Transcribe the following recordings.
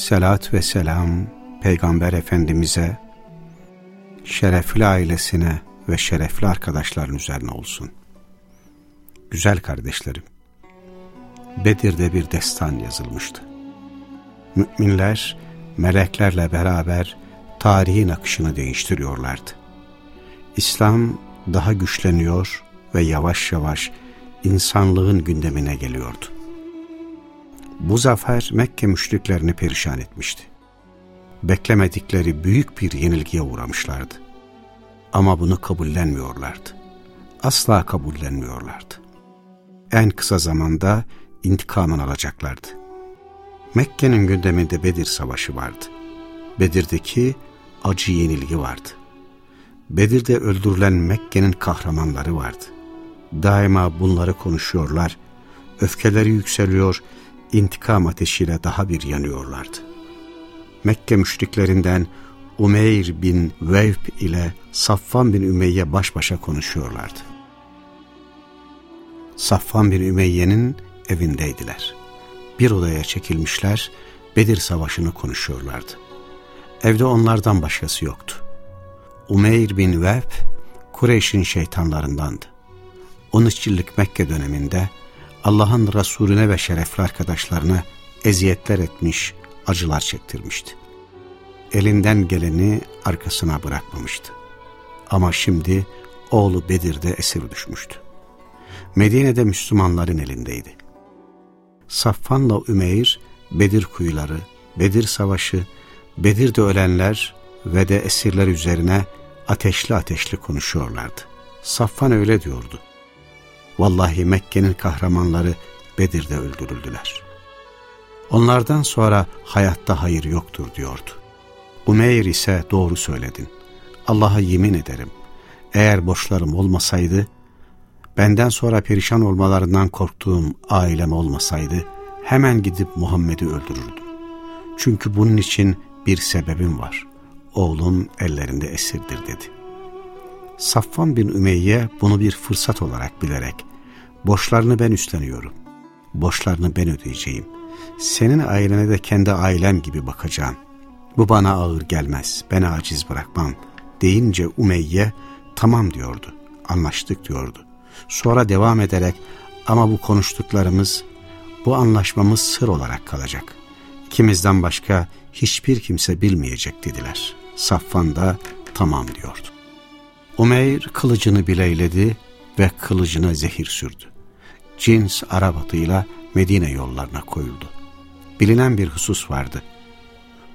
Selat ve selam Peygamber Efendimiz'e, şerefli ailesine ve şerefli arkadaşların üzerine olsun. Güzel kardeşlerim, Bedir'de bir destan yazılmıştı. Müminler, meleklerle beraber tarihin akışını değiştiriyorlardı. İslam daha güçleniyor ve yavaş yavaş insanlığın gündemine geliyordu. Bu zafer Mekke müşriklerini perişan etmişti. Beklemedikleri büyük bir yenilgiye uğramışlardı. Ama bunu kabullenmiyorlardı. Asla kabullenmiyorlardı. En kısa zamanda intikamını alacaklardı. Mekke'nin gündeminde Bedir Savaşı vardı. Bedir'deki acı yenilgi vardı. Bedir'de öldürülen Mekke'nin kahramanları vardı. Daima bunları konuşuyorlar, öfkeleri yükseliyor, intikam ateşiyle daha bir yanıyorlardı. Mekke müşriklerinden Umeyr bin Vevb ile Safvan bin Ümeyye baş başa konuşuyorlardı. Safvan bin Ümeyye'nin evindeydiler. Bir odaya çekilmişler, Bedir Savaşı'nı konuşuyorlardı. Evde onlardan başkası yoktu. Umeyr bin Vehb, Kureyş'in şeytanlarındandı. 13 yıllık Mekke döneminde Allah'ın Resulüne ve şerefli arkadaşlarına eziyetler etmiş, acılar çektirmişti. Elinden geleni arkasına bırakmamıştı. Ama şimdi oğlu Bedir'de esir düşmüştü. Medine'de Müslümanların elindeydi. Saffan'la Ümeyr, Bedir kuyuları, Bedir savaşı, Bedir'de ölenler ve de esirler üzerine ateşli ateşli konuşuyorlardı. Safvan öyle diyordu. Vallahi Mekke'nin kahramanları Bedir'de öldürüldüler. Onlardan sonra hayatta hayır yoktur diyordu. Umeyr ise doğru söyledin. Allah'a yemin ederim. Eğer borçlarım olmasaydı, benden sonra perişan olmalarından korktuğum ailem olmasaydı, hemen gidip Muhammed'i öldürürdüm. Çünkü bunun için bir sebebim var. Oğlum ellerinde esirdir dedi. Safvan bin Ümeyye bunu bir fırsat olarak bilerek, borçlarını ben üstleniyorum. Borçlarını ben ödeyeceğim. Senin ailene de kendi ailem gibi bakacağım. Bu bana ağır gelmez, beni aciz bırakmam deyince Umeyye tamam diyordu, anlaştık diyordu. Sonra devam ederek ama bu konuştuklarımız, bu anlaşmamız sır olarak kalacak. İkimizden başka hiçbir kimse bilmeyecek dediler. Safvan da tamam diyordu. Umeyr kılıcını bileyledi ve kılıcına zehir sürdü. Cins Arap atıyla Medine yollarına koyuldu. Bilinen bir husus vardı.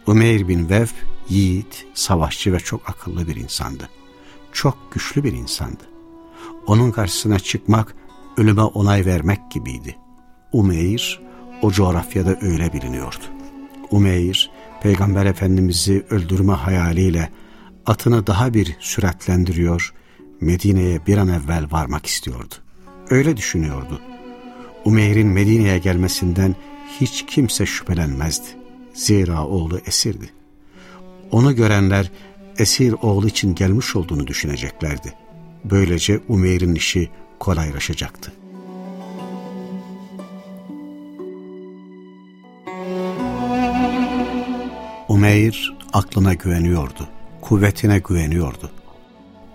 Umeyr bin Vev yiğit, savaşçı ve çok akıllı bir insandı. Çok güçlü bir insandı. Onun karşısına çıkmak, ölüme onay vermek gibiydi. Umeyr o coğrafyada öyle biliniyordu. Umeyr, Peygamber Efendimiz'i öldürme hayaliyle atını daha bir süratlendiriyor, Medine'ye bir an evvel varmak istiyordu. Öyle düşünüyordu. Umeyr'in Medine'ye gelmesinden hiç kimse şüphelenmezdi. Zira oğlu esirdi. Onu görenler esir oğlu için gelmiş olduğunu düşüneceklerdi. Böylece Umeyr'in işi kolaylaşacaktı. Umeyr aklına güveniyordu, kuvvetine güveniyordu.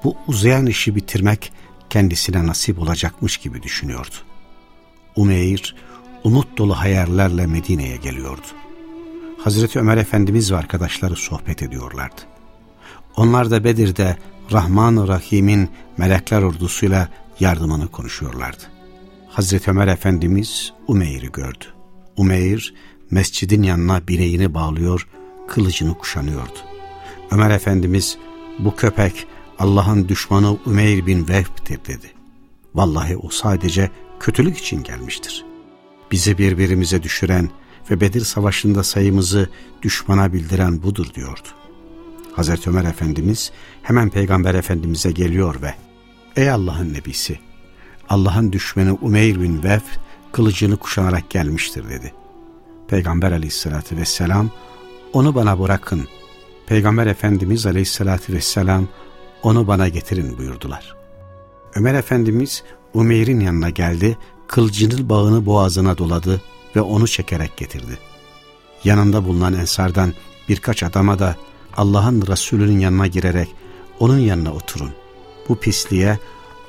Bu uzayan işi bitirmek kendisine nasip olacakmış gibi düşünüyordu. Umeyr, umut dolu hayallerle Medine'ye geliyordu. Hazreti Ömer Efendimiz ve arkadaşları sohbet ediyorlardı. Onlar da Bedir'de Rahman-ı Rahim'in melekler ordusuyla yardımını konuşuyorlardı. Hazreti Ömer Efendimiz Umeyr'i gördü. Umeyr mescidin yanına bineğini bağlıyor, kılıcını kuşanıyordu. Ömer Efendimiz bu köpek Allah'ın düşmanı Umeyr bin Vehb'tir dedi. Vallahi o sadece kötülük için gelmiştir. Bizi birbirimize düşüren, ve Bedir Savaşı'nda sayımızı düşmana bildiren budur diyordu. Hazreti Ömer Efendimiz hemen Peygamber Efendimiz'e geliyor ve Ey Allah'ın Nebisi! Allah'ın düşmanı Umeyr bin Vef kılıcını kuşanarak gelmiştir dedi. Peygamber aleyhissalatü vesselam onu bana bırakın. Peygamber Efendimiz aleyhissalatü vesselam onu bana getirin buyurdular. Ömer Efendimiz Umeyr'in yanına geldi, kılıcının bağını boğazına doladı ve onu çekerek getirdi. Yanında bulunan ensardan birkaç adama da Allah'ın Resulü'nün yanına girerek onun yanına oturun. Bu pisliğe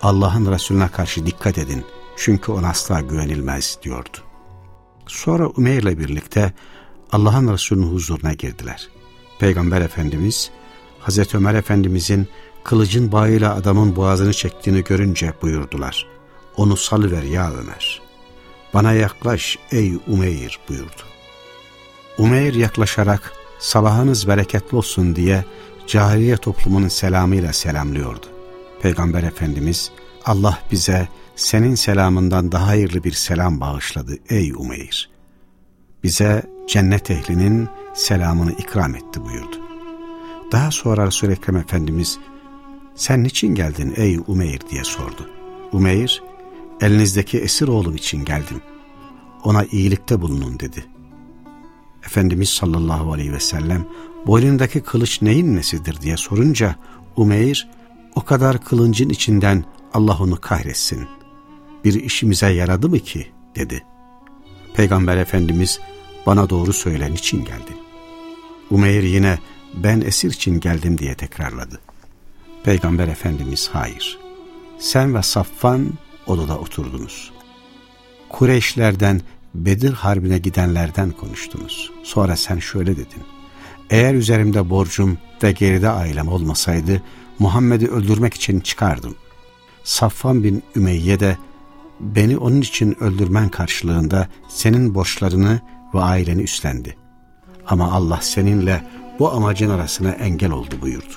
Allah'ın Resulüne karşı dikkat edin çünkü ona asla güvenilmez diyordu. Sonra Umeyr ile birlikte Allah'ın Resulü'nün huzuruna girdiler. Peygamber Efendimiz, Hazreti Ömer Efendimizin kılıcın bağıyla adamın boğazını çektiğini görünce buyurdular. Onu salıver ya Ömer. Bana yaklaş ey Umeyr buyurdu. Umeyr yaklaşarak sabahınız bereketli olsun diye cahiliye toplumunun selamıyla selamlıyordu. Peygamber Efendimiz Allah bize senin selamından daha hayırlı bir selam bağışladı ey Umeyr. Bize cennet ehlinin selamını ikram etti buyurdu. Daha sonra Resul-i Ekrem Efendimiz sen niçin geldin ey Umeyr diye sordu. Umeyr elinizdeki esir oğlum için geldim. Ona iyilikte bulunun dedi. Efendimiz sallallahu aleyhi ve sellem boynundaki kılıç neyin nesidir diye sorunca Umeyr o kadar kılıncın içinden Allah onu kahretsin. Bir işimize yaradı mı ki dedi. Peygamber Efendimiz bana doğru söylen için geldin. Umeyr yine ben esir için geldim diye tekrarladı. Peygamber Efendimiz hayır. Sen ve Safvan odada oturdunuz. Kureyşlerden Bedir Harbi'ne gidenlerden konuştunuz. Sonra sen şöyle dedin. Eğer üzerimde borcum ve geride ailem olmasaydı Muhammed'i öldürmek için çıkardım. Safvan bin Ümeyye de beni onun için öldürmen karşılığında senin borçlarını ve aileni üstlendi. Ama Allah seninle bu amacın arasına engel oldu buyurdu.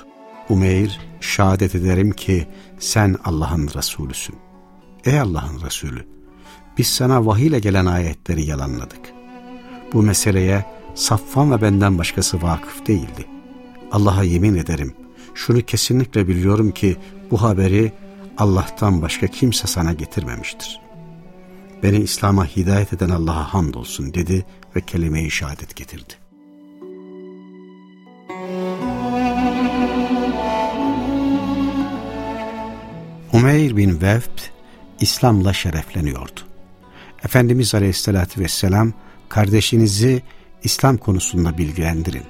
Umeyr, şehadet ederim ki sen Allah'ın Resulüsün. Ey Allah'ın Resulü, biz sana vahiyle gelen ayetleri yalanladık. Bu meseleye Safvan ve benden başkası vakıf değildi. Allah'a yemin ederim, şunu kesinlikle biliyorum ki bu haberi Allah'tan başka kimse sana getirmemiştir. Beni İslam'a hidayet eden Allah'a hamdolsun dedi ve kelime-i şehadet getirdi. Umeyr bin Vevb İslam'la şerefleniyordu. Efendimiz Aleyhisselatü Vesselam kardeşinizi İslam konusunda bilgilendirin.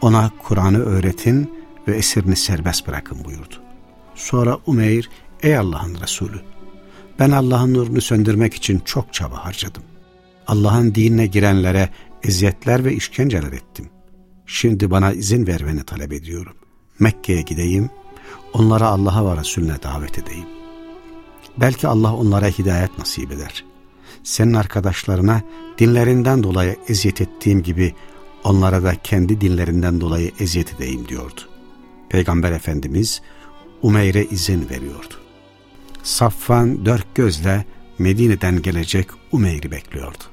Ona Kur'an'ı öğretin ve esirini serbest bırakın buyurdu. Sonra Umeyr, ey Allah'ın Resulü, ben Allah'ın nurunu söndürmek için çok çaba harcadım. Allah'ın dinine girenlere eziyetler ve işkenceler ettim. Şimdi bana izin vermeni talep ediyorum. Mekke'ye gideyim, onlara Allah'a ve Resulüne davet edeyim. Belki Allah onlara hidayet nasip eder. Senin arkadaşlarına dinlerinden dolayı eziyet ettiğim gibi onlara da kendi dinlerinden dolayı eziyet edeyim diyordu. Peygamber Efendimiz Umeyr'e izin veriyordu. Safvan dört gözle Medine'den gelecek Umeyr'i bekliyordu.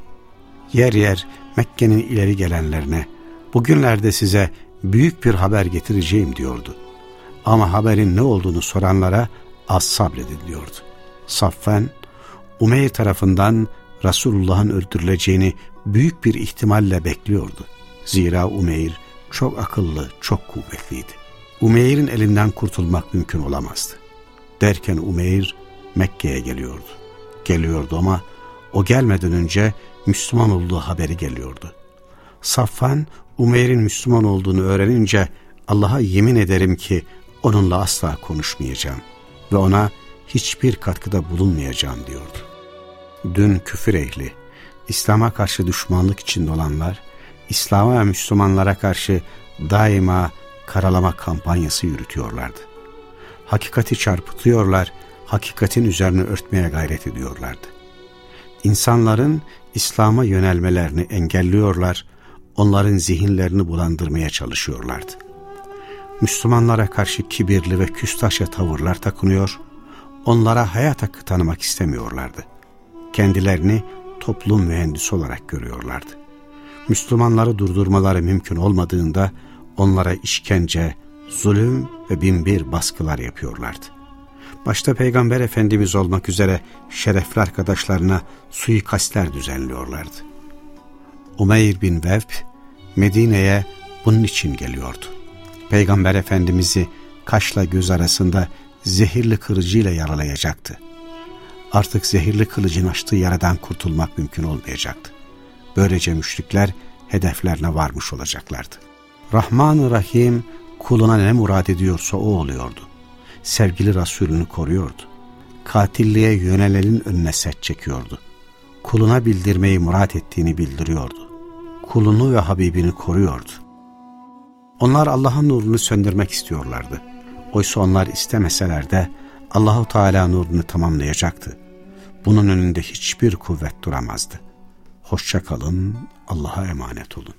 Yer yer Mekke'nin ileri gelenlerine bugünlerde size büyük bir haber getireceğim diyordu. Ama haberin ne olduğunu soranlara az sabredin diyordu. Safvan, Umeyr tarafından Resulullah'ın öldürüleceğini büyük bir ihtimalle bekliyordu. Zira Umeyr çok akıllı, çok kuvvetliydi. Umeyr'in elinden kurtulmak mümkün olamazdı. Derken Umeyr Mekke'ye geliyordu. Geliyordu ama o gelmeden önce Müslüman olduğu haberi geliyordu. Safvan Umeyr'in Müslüman olduğunu öğrenince Allah'a yemin ederim ki onunla asla konuşmayacağım ve ona hiçbir katkıda bulunmayacağım diyordu. Dün küfür ehli, İslam'a karşı düşmanlık içinde olanlar, İslam'a ve Müslümanlara karşı daima karalama kampanyası yürütüyorlardı. Hakikati çarpıtıyorlar, hakikatin üzerine örtmeye gayret ediyorlardı. İnsanların İslam'a yönelmelerini engelliyorlar, onların zihinlerini bulandırmaya çalışıyorlardı. Müslümanlara karşı kibirli ve küstahça tavırlar takınıyor, onlara hayat hakkı tanımak istemiyorlardı. Kendilerini toplum mühendisi olarak görüyorlardı. Müslümanları durdurmaları mümkün olmadığında onlara işkence, zulüm ve binbir baskılar yapıyorlardı. Başta Peygamber Efendimiz olmak üzere şerefli arkadaşlarına suikastler düzenliyorlardı. Umeyr bin Vevb Medine'ye bunun için geliyordu. Peygamber Efendimiz'i kaşla göz arasında zehirli kırıcıyla yaralayacaktı. Artık zehirli kılıcın açtığı yaradan kurtulmak mümkün olmayacaktı. Böylece müşrikler hedeflerine varmış olacaklardı. Rahman-ı Rahim kuluna ne murad ediyorsa o oluyordu. Sevgili Resulünü koruyordu. Katilliğe yönelenin önüne set çekiyordu. Kuluna bildirmeyi murat ettiğini bildiriyordu. Kulunu ve Habibini koruyordu. Onlar Allah'ın nurunu söndürmek istiyorlardı. Oysa onlar istemeseler de Allahu Teala nurunu tamamlayacaktı. Bunun önünde hiçbir kuvvet duramazdı. Hoşça kalın, Allah'a emanet olun.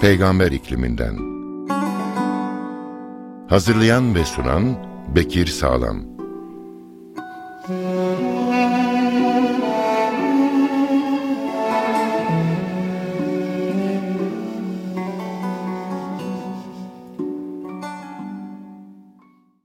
Peygamber ikliminden Hazırlayan ve sunan Bekir Sağlam